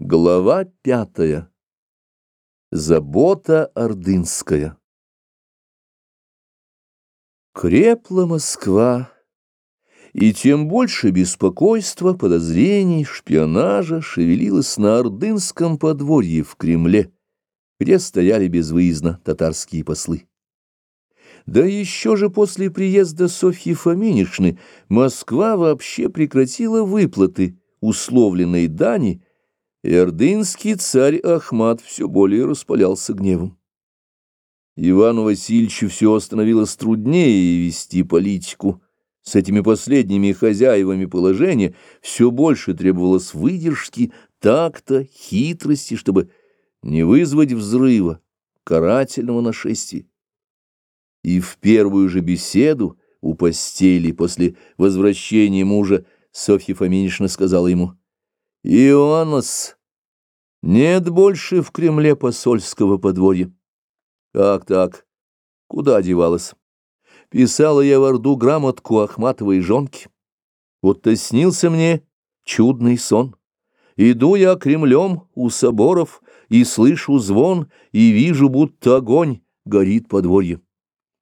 Глава пятая. Забота ордынская. Крепла Москва, и тем больше беспокойства, подозрений, шпионажа шевелилось на ордынском подворье в Кремле, где стояли безвыездно татарские послы. Да еще же после приезда Софьи Фоминишны Москва вообще прекратила выплаты условленной дани, и ордынский царь Ахмат все более распалялся гневом. Ивану Васильевичу все становилось труднее вести политику. С этими последними хозяевами положения все больше требовалось выдержки, такта, хитрости, чтобы не вызвать взрыва, карательного нашествия. И в первую же беседу у постели после возвращения мужа Софья Фоминична сказала ему, «Иоаннос, нет больше в Кремле посольского подворья». «Как так? Куда девалась?» «Писала я в Орду грамотку Ахматовой жонки. Вот-то снился мне чудный сон. Иду я Кремлем у соборов, и слышу звон, и вижу, будто огонь горит подворье.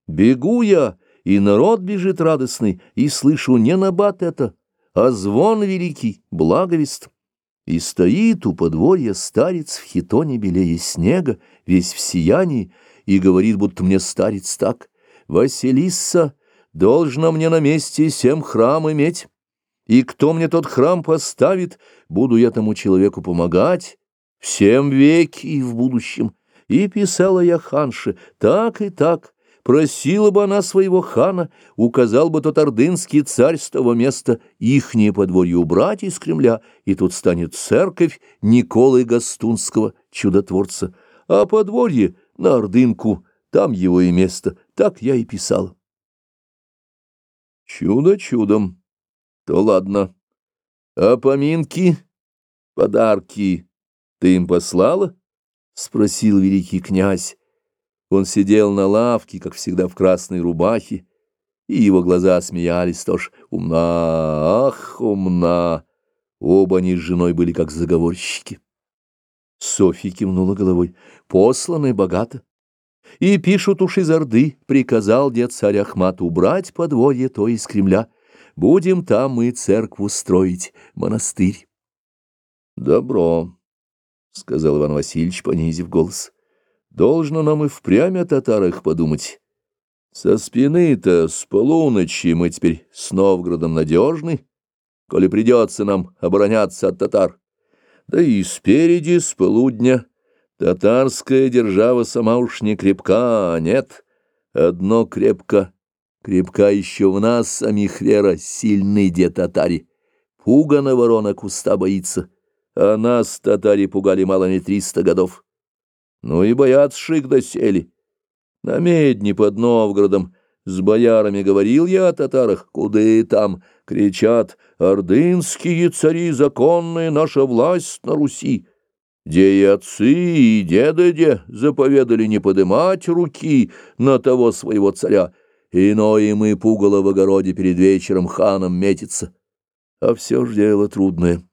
Бегу я, и народ бежит радостный, и слышу не набат это, а звон великий, благовест. И стоит у подворья старец в хитоне белее снега, весь в сиянии, и говорит, будто мне старец так, «Василисса, должно мне на месте семь храм иметь, и кто мне тот храм поставит, буду я тому человеку помогать, всем веки и в будущем». И писала я ханше так и так, Просила бы она своего хана, указал бы тот ордынский царь с того места ихнее подворье убрать из Кремля, и тут станет церковь Николы Гастунского, чудотворца, а подворье на Ордынку, там его и место, так я и писал. Чудо чудом, то ладно. А поминки, подарки ты им послала? — спросил великий князь. Он сидел на лавке, как всегда в красной рубахе, и его глаза смеялись тоже. Умна, ах, умна! Оба они с женой были как заговорщики. Софья кивнула головой. Посланы богато. И пишут уж из Орды, приказал дед царь Ахмат убрать подворье то из Кремля. Будем там мы церкву строить, монастырь. Добро, — сказал Иван Васильевич, понизив голос. Должно нам и впрямь о татарах подумать. Со спины-то с полуночи мы теперь с Новгородом надежны, коли придется нам обороняться от татар. Да и спереди, с полудня, татарская держава сама уж не крепка, а нет, одно крепко, крепка еще в нас самих вера, сильный де татари. Пугана ворона куста боится, а нас татари пугали мало не триста годов. Ну и боятся шик досели. На медне под Новгородом с боярами говорил я о татарах, куда и там, кричат, ордынские цари законные, наша власть на Руси. Де и отцы, и деды заповедали не подымать руки на того своего царя, иное мы пугало в огороде перед вечером ханом метится. А все ж дело трудное.